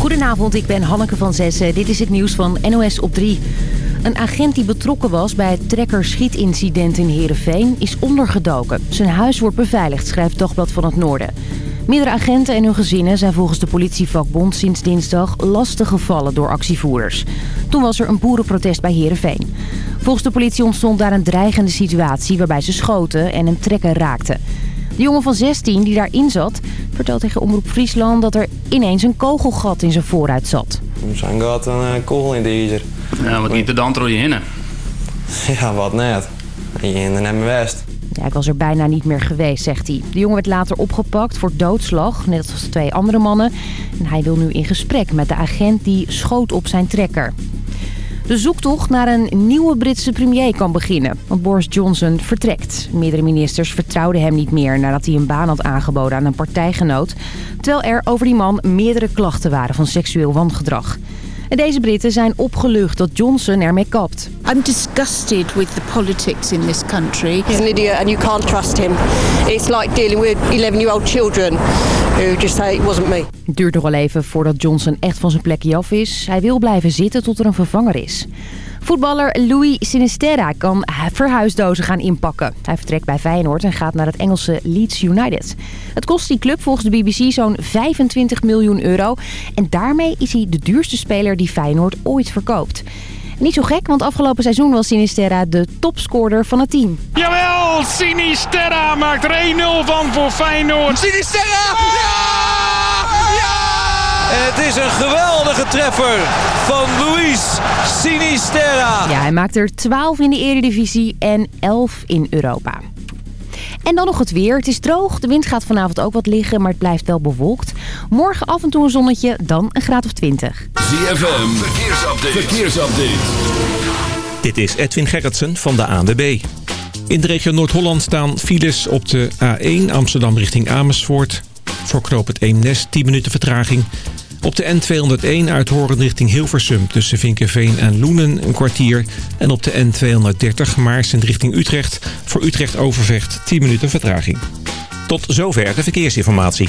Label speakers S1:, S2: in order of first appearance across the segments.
S1: Goedenavond, ik ben Hanneke van Zessen. Dit is het nieuws van NOS op 3. Een agent die betrokken was bij het trekker-schietincident in Heerenveen is ondergedoken. Zijn huis wordt beveiligd, schrijft Dagblad van het Noorden. Meerdere agenten en hun gezinnen zijn volgens de politievakbond sinds dinsdag lastig gevallen door actievoerders. Toen was er een boerenprotest bij Heerenveen. Volgens de politie ontstond daar een dreigende situatie waarbij ze schoten en een trekker raakten. De jongen van 16 die daarin zat vertelt tegen Omroep Friesland dat er ineens een kogelgat in zijn vooruit zat.
S2: Zijn gaat een uh, kogel in de ijzer.
S3: Ja, wat niet de dan je hinnen.
S2: Ja, wat net. Je in de west.
S1: Ja, ik was er bijna niet meer geweest, zegt hij. De jongen werd later opgepakt voor doodslag, net als twee andere mannen. En hij wil nu in gesprek met de agent die schoot op zijn trekker. De zoektocht naar een nieuwe Britse premier kan beginnen, want Boris Johnson vertrekt. Meerdere ministers vertrouwden hem niet meer nadat hij een baan had aangeboden aan een partijgenoot. Terwijl er over die man meerdere klachten waren van seksueel wangedrag. En deze Britten zijn opgelucht dat Johnson ermee kapt.
S4: I'm disgusted with the politics in this country.
S5: He's an idiot and you can't trust him. It's like dealing with 11-year-old children who just say it wasn't me.
S1: Het duurt nog wel even voordat Johnson echt van zijn plekje af is. Hij wil blijven zitten tot er een vervanger is. Voetballer Louis Sinisterra kan verhuisdozen gaan inpakken. Hij vertrekt bij Feyenoord en gaat naar het Engelse Leeds United. Het kost die club volgens de BBC zo'n 25 miljoen euro. En daarmee is hij de duurste speler die Feyenoord ooit verkoopt. Niet zo gek, want afgelopen seizoen was Sinisterra de topscorer van het team.
S6: Jawel, Sinisterra maakt er 1-0 van voor Feyenoord.
S7: Sinisterra! Ja! Het is een geweldige treffer van Luis Sinisterra.
S1: Ja, hij maakt er 12 in de Eredivisie en 11 in Europa. En dan nog het weer. Het is droog. De wind gaat vanavond ook wat liggen, maar het blijft wel bewolkt. Morgen af en toe een zonnetje, dan een graad of 20.
S8: ZFM, verkeersupdate. verkeersupdate.
S9: Dit is Edwin Gerritsen van de ANWB. In de regio Noord-Holland staan files op de A1 Amsterdam richting Amersfoort. Voor knoop het Eemnes 10 minuten vertraging. Op de N201 uit Horen richting Hilversum tussen Vinkenveen en Loenen een kwartier. En op de N230 Maarsen richting Utrecht voor Utrecht Overvecht 10 minuten vertraging. Tot zover de verkeersinformatie.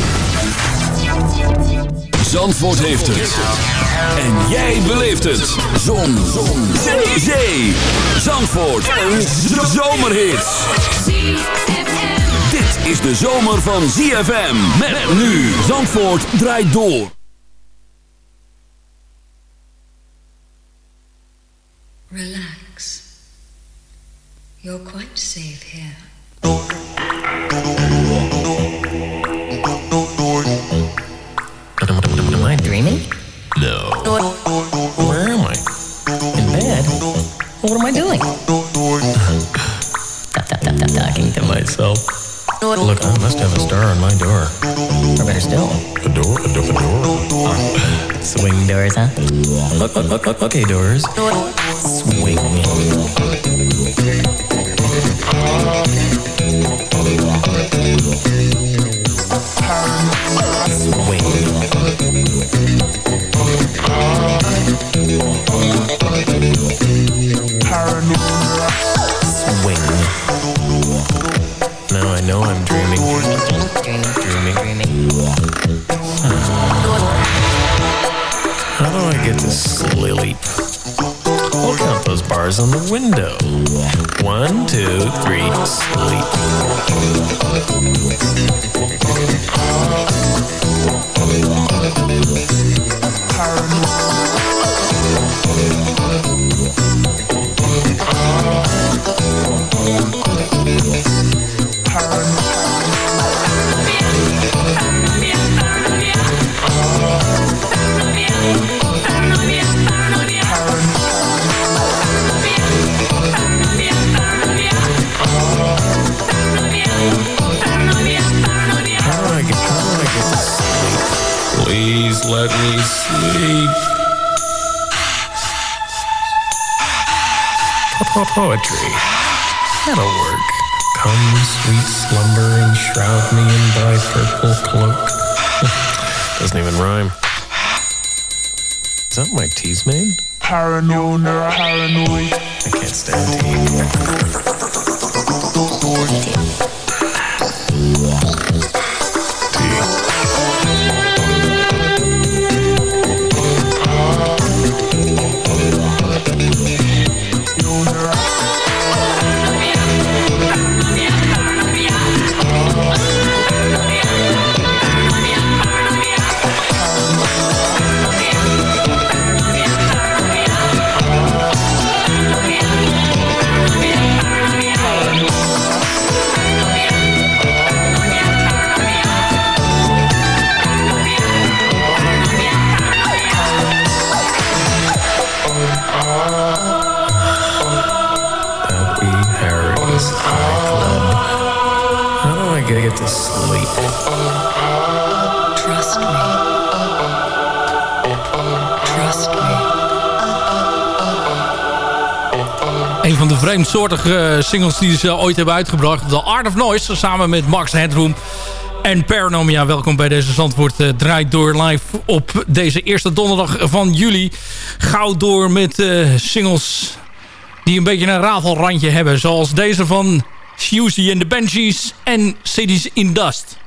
S8: Zandvoort heeft het. En jij beleeft het. Zon. Zon. Zee. Zandvoort. Een zomerhit. Dit is de zomer van ZFM. Met nu. Zandvoort draait door.
S10: Relax. You're quite safe here.
S11: Where am I? In bed? What am I doing? talking to myself.
S12: Look, I must have a star on my door.
S11: Or better still,
S12: A door? A, do- a door?
S11: Oh, swing doors, huh?
S12: Look, look, look, look, okay, doors.
S11: Swing.
S13: Vreemdsoortige singles die ze ooit hebben uitgebracht. The Art of Noise, samen met Max Headroom en Paranomia. Welkom bij deze Zandvoort uh, Draait Door live op deze eerste donderdag van juli. Gauw door met eh, singles die een beetje een rafelrandje hebben. Zoals deze van Suzy and the Banshees en Cities in Dust.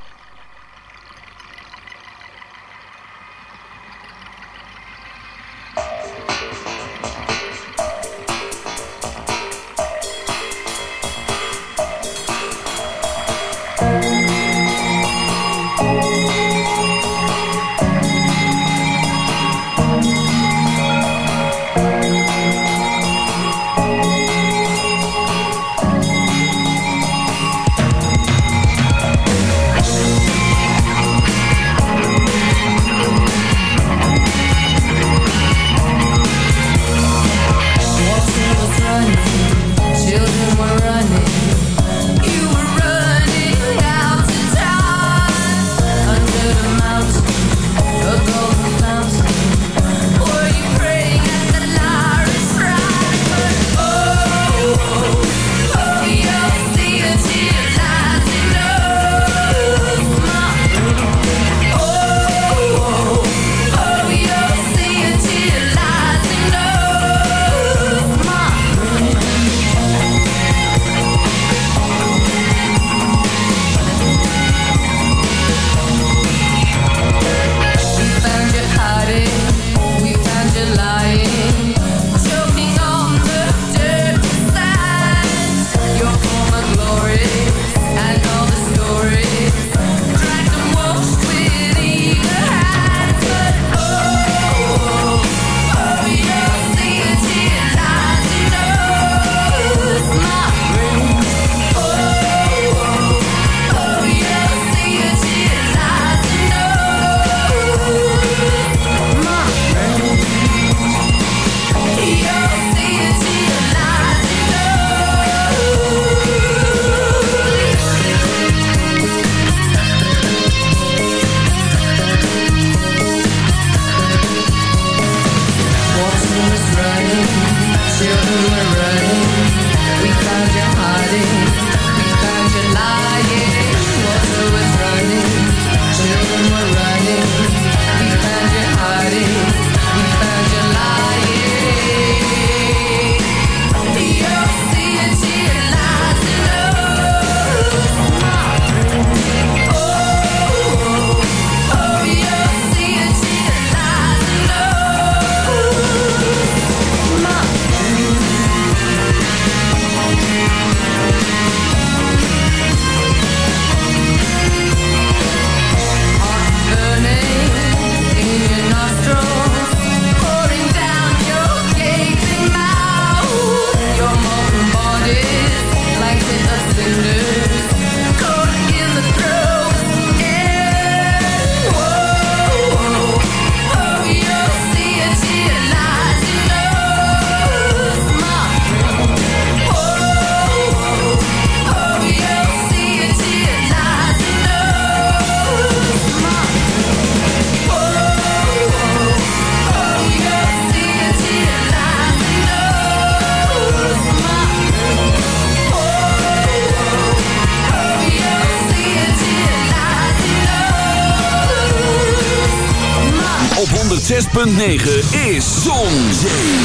S10: 106.9
S8: is Zon,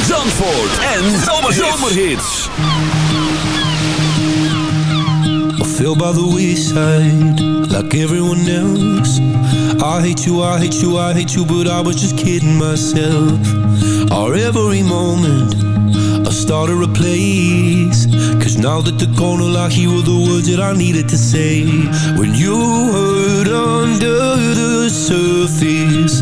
S8: Zandvoort en Zomerhits.
S14: I feel by the wayside, like everyone else. I hate you, I hate you, I hate you, but I was just kidding myself. Our every moment, I start to place. Cause now that the corner I here were the words that I needed to say. When you heard under the surface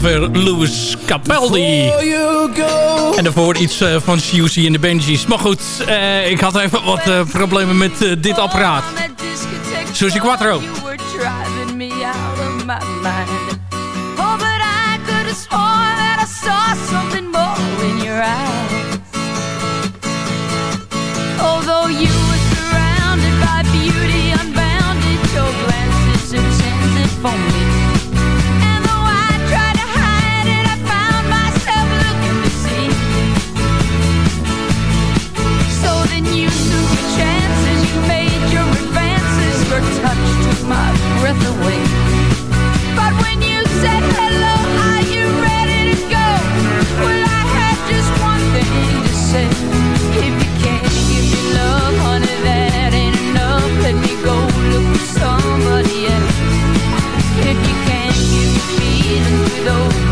S13: zover Louis Capaldi. En daarvoor iets uh, van Siouxsie en de Benjis. Maar goed, uh, ik had even wat uh, problemen met dit apparaat. Susie Quattro.
S15: Although you breath away. But when you said hello, are you ready to go? Well, I had just one thing to say. If you can't give me love, honey, that ain't enough. Let me go look for somebody else. If you can't give me feelings with those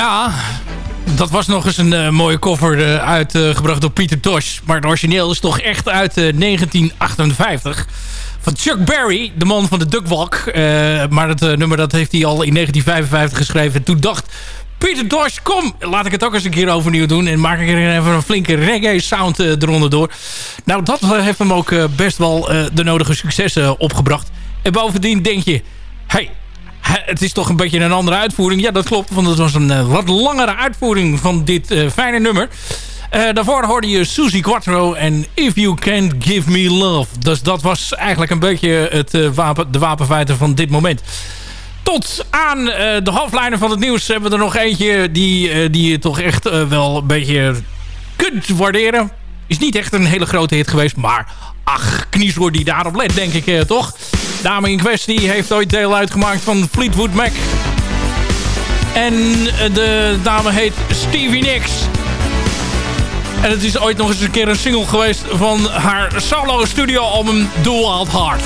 S13: Ja, dat was nog eens een uh, mooie cover uh, uitgebracht door Pieter Tosh. Maar het origineel is toch echt uit uh, 1958. Van Chuck Berry, de man van de Duckwalk. maar het nummer dat heeft hij al in 1955 geschreven. En toen dacht Pieter Tosh, kom, laat ik het ook eens een keer overnieuw doen. En maak ik er even een flinke reggae sound eronder door. Nou, dat heeft hem ook best wel de nodige successen opgebracht. En bovendien denk je... Hey, het is toch een beetje een andere uitvoering. Ja, dat klopt, want het was een uh, wat langere uitvoering van dit uh, fijne nummer. Uh, daarvoor hoorde je Susie Quattro en If You Can't Give Me Love. Dus dat was eigenlijk een beetje het, wapen, de wapenfeiten van dit moment. Tot aan de hoofdlijnen van het nieuws hebben we er nog eentje die, die je toch echt wel een beetje kunt waarderen. Is niet echt een hele grote hit geweest, maar ach, kniesroer die daarop let, denk ik eh, toch. Dame in kwestie heeft ooit deel uitgemaakt van Fleetwood Mac. En eh, de dame heet Stevie Nicks. En het is ooit nog eens een keer een single geweest van haar solo studio album The Wild Heart.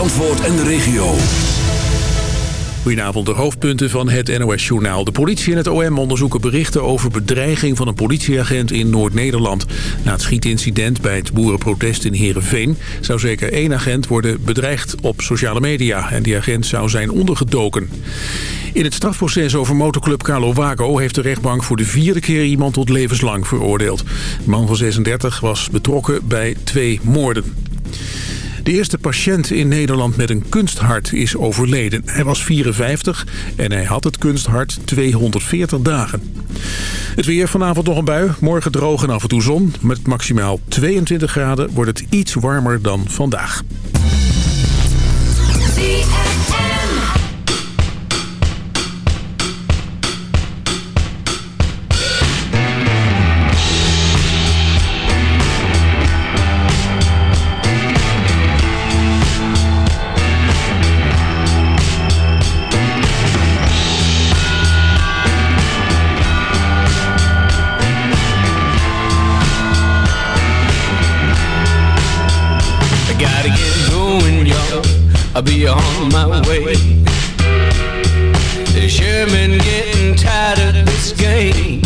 S8: Zandvoort en de regio.
S16: Goedenavond, de hoofdpunten van het NOS-journaal. De politie en het OM onderzoeken berichten over bedreiging van een politieagent in Noord-Nederland. Na het schietincident bij het boerenprotest in Heerenveen... zou zeker één agent worden bedreigd op sociale media... en die agent zou zijn ondergedoken. In het strafproces over motorclub Carlo Wago heeft de rechtbank voor de vierde keer iemand tot levenslang veroordeeld. De man van 36 was betrokken bij twee moorden. De eerste patiënt in Nederland met een kunsthart is overleden. Hij was 54 en hij had het kunsthart 240 dagen. Het weer vanavond nog een bui. Morgen droog en af en toe zon. Met maximaal 22 graden wordt het iets warmer dan vandaag.
S14: I'll be on my way. Been getting tired of this game.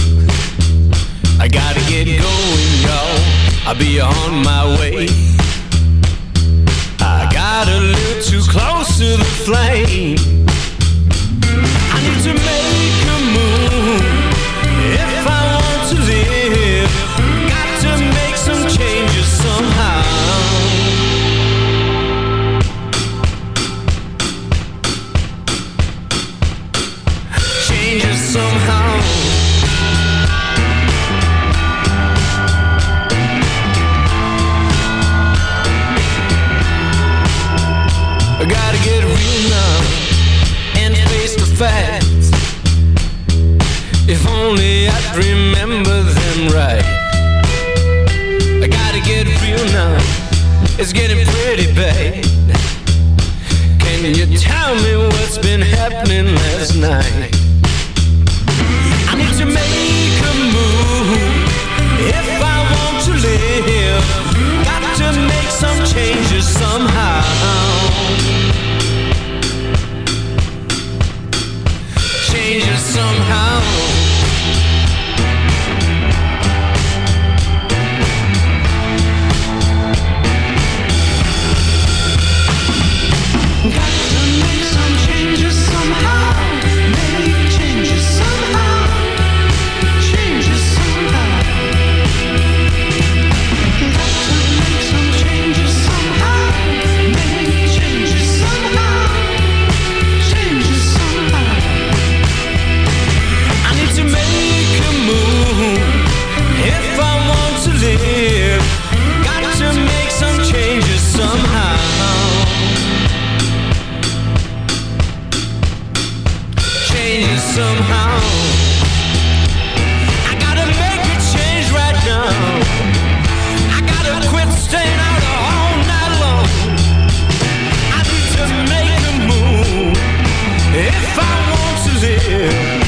S14: I gotta get going, y'all. I'll be on my way. I got a little too close to the flame. Want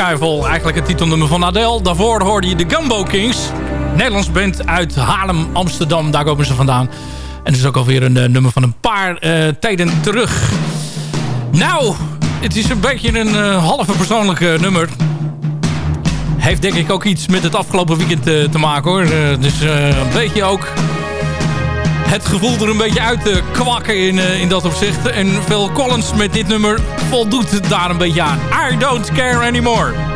S17: Eigenlijk het titelnummer van Adele. Daarvoor hoorde je de Gumbo Kings. Nederlands band uit Haarlem, Amsterdam. Daar komen ze vandaan. En het is ook alweer een uh, nummer van een paar uh, tijden terug. Nou, het is een beetje een uh, halve persoonlijke nummer. Heeft denk ik ook iets met het afgelopen weekend te maken hoor. dus een beetje ook het gevoel er een beetje uit te kwakken in, in dat opzicht. En Phil Collins met dit nummer voldoet daar een beetje aan. I don't care anymore.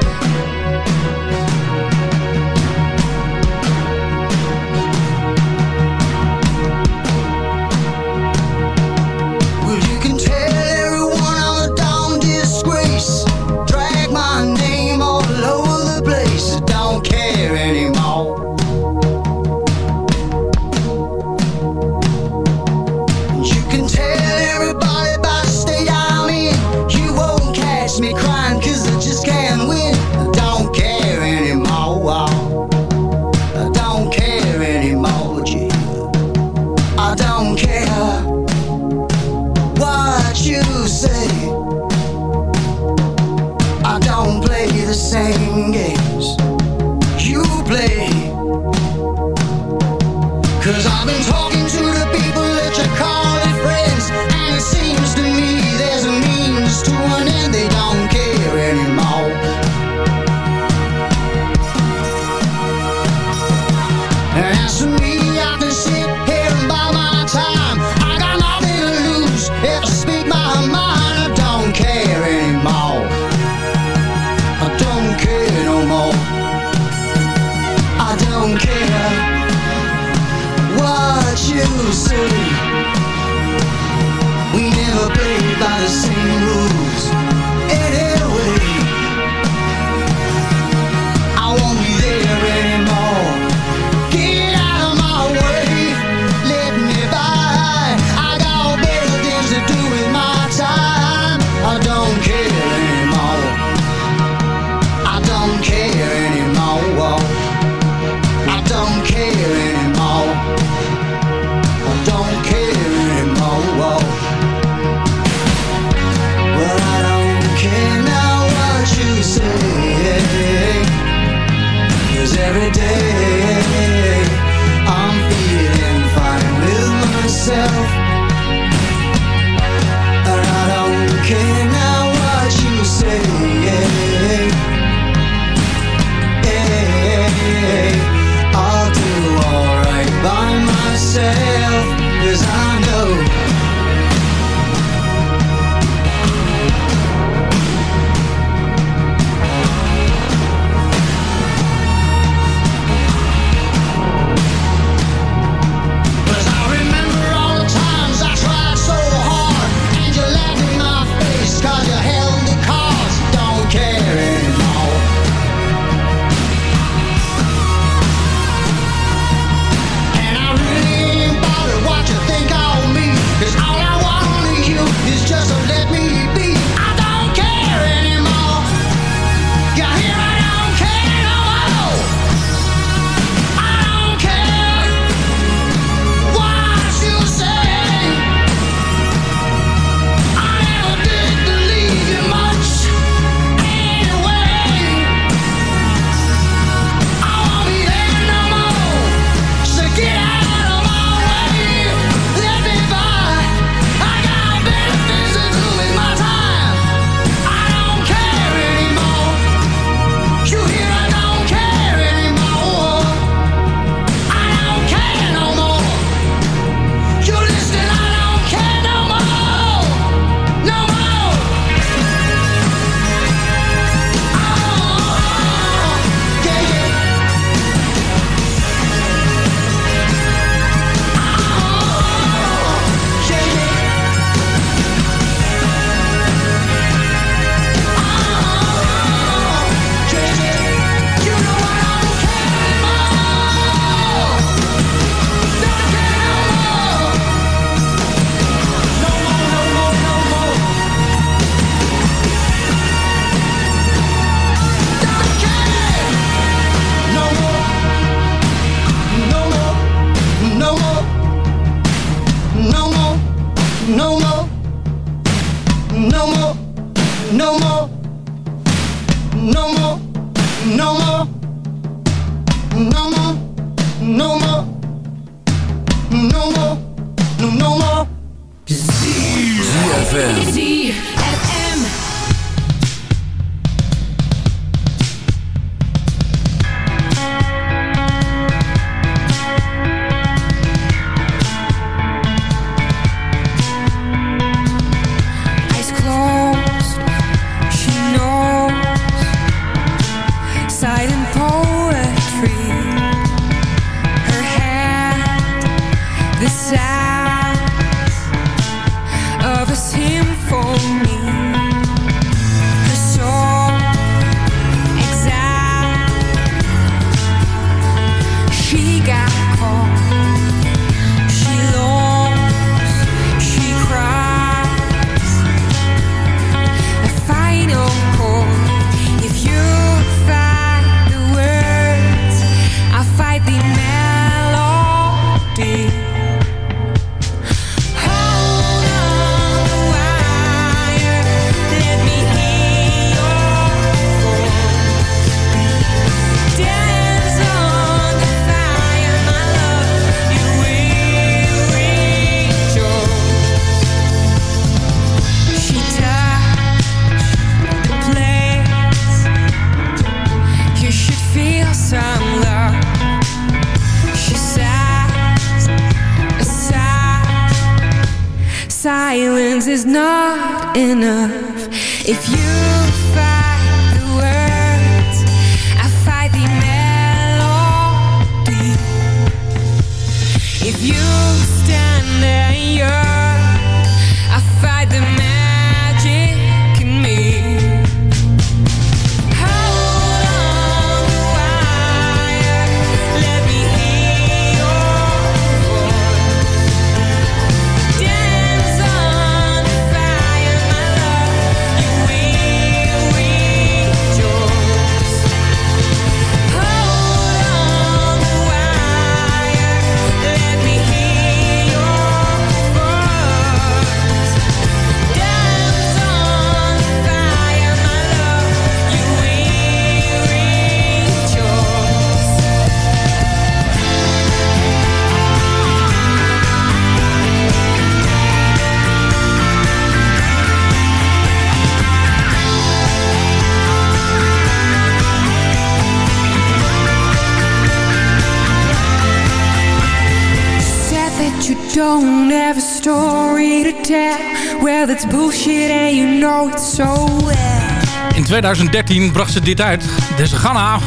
S15: don't have a story to tell. Well, that's bullshit and you know it so well.
S18: In 2013 bracht ze dit uit, deze Ghana.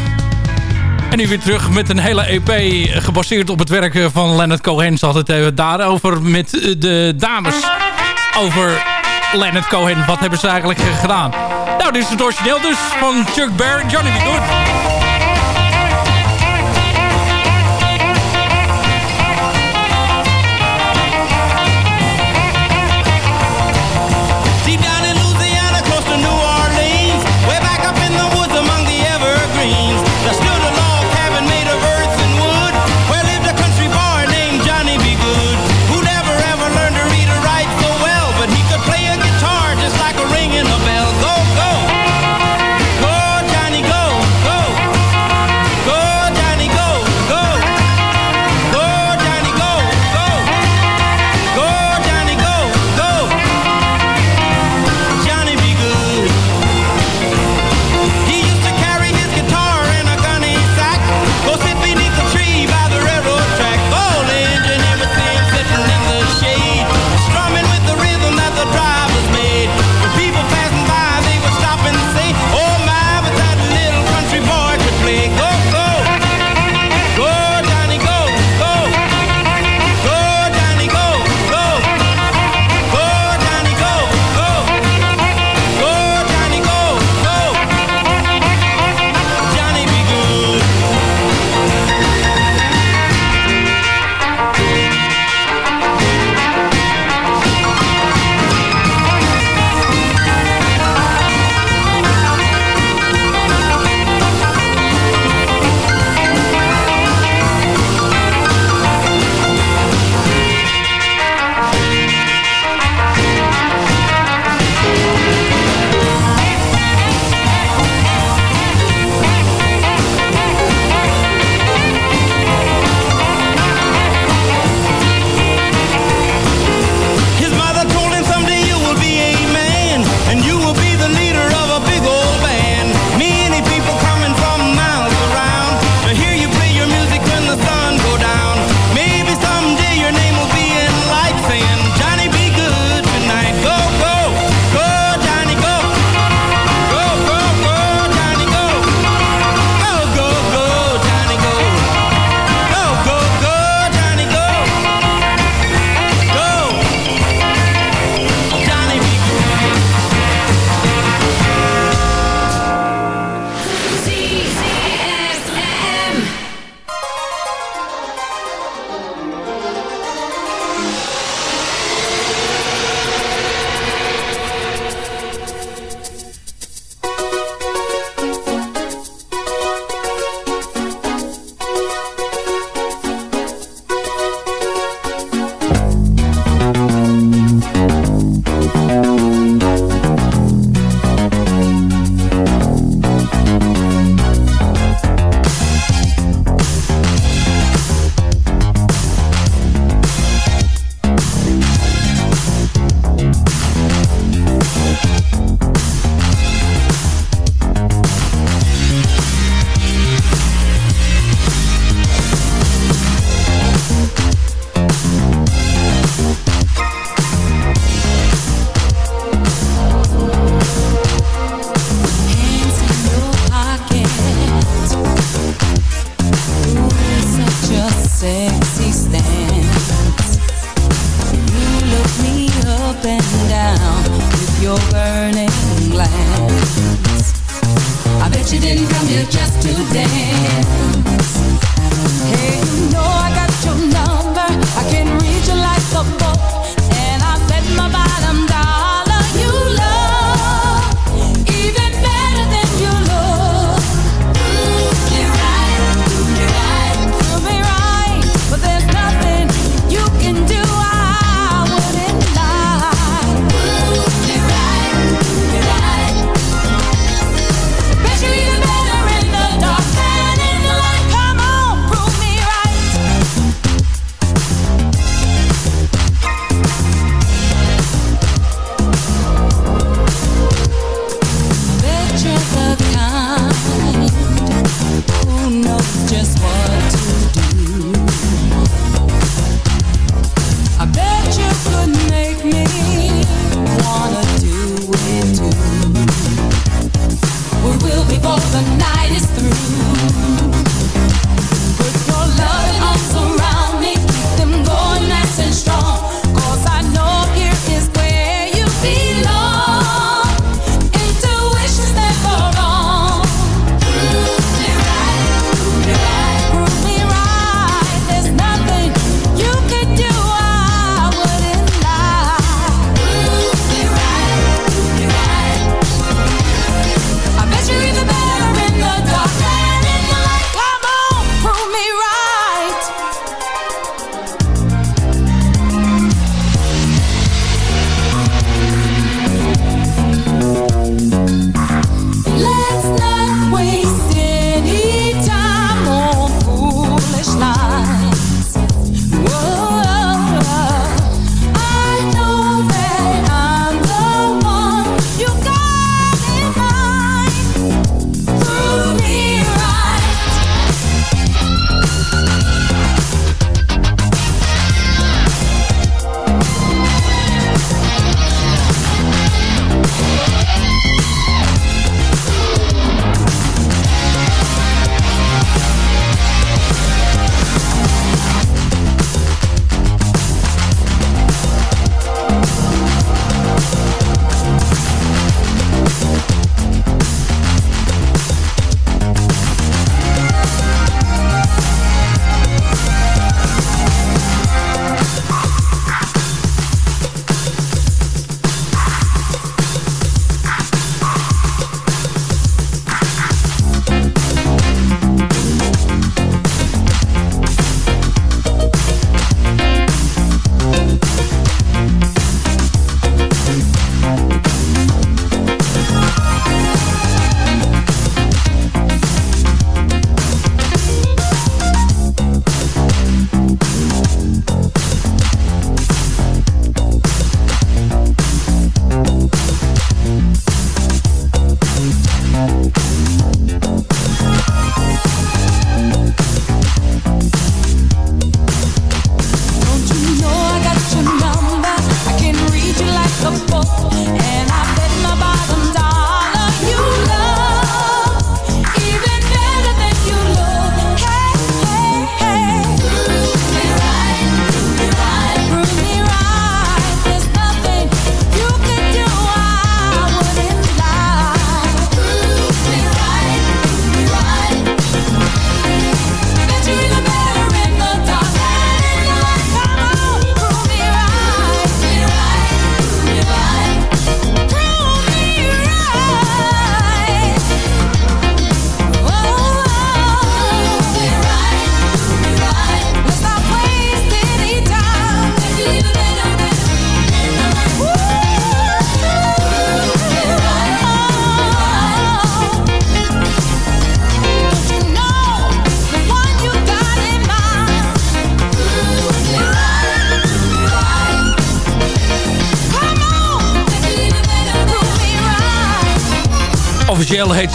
S18: En nu weer terug met een hele EP eh, gebaseerd op het werk eh, van Leonard Cohen. Ze had het eh, daarover met de dames. Over Leonard Cohen, wat hebben ze eigenlijk gedaan? Nou, dit is het origineel dus van Chuck Berry, Johnny B. Good.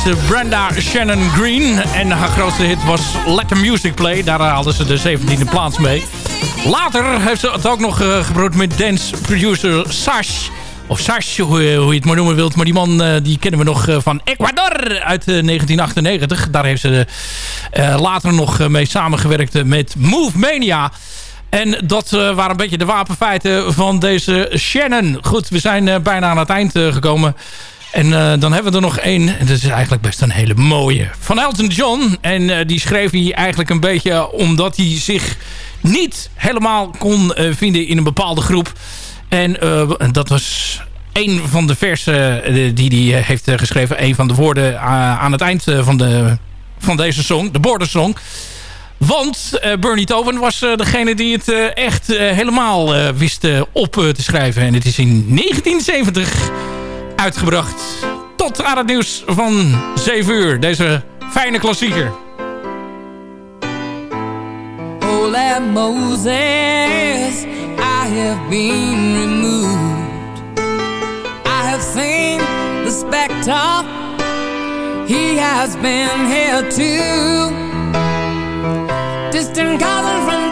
S13: Eh, Brenda Shannon Green. En haar grootste hit was Let the Music Play. Daar eh, haalden ze de 17e plaats mee. Later heeft ze het ook nog eh, gebroed met dance producer Sash. Of Sash, hoe, je het maar noemen wilt. Maar die man die kennen we nog van Ecuador uit 1998. Daar heeft ze later nog mee samengewerkt met Move Mania. En dat waren een beetje de wapenfeiten van deze Shannon. Goed, we zijn bijna aan het eind gekomen en eh, dan hebben we er nog één. En dat is eigenlijk best een hele mooie. Van Elton John. En eh, die schreef hij eigenlijk een beetje omdat hij zich niet helemaal kon eh, vinden in een bepaalde groep. En dat was een van de versen die hij heeft geschreven. Een van de woorden aan het eind van, de, van deze song. De Border Song. Want Bernie Taupin was degene die het echt helemaal wist op te schrijven. En het is in 1970 uitgebracht. Tot aan het nieuws van 7 uur. Deze fijne klassieker.
S15: Holy Moses, I have been removed. I have seen the spectre, he has been here too. Distant cousin from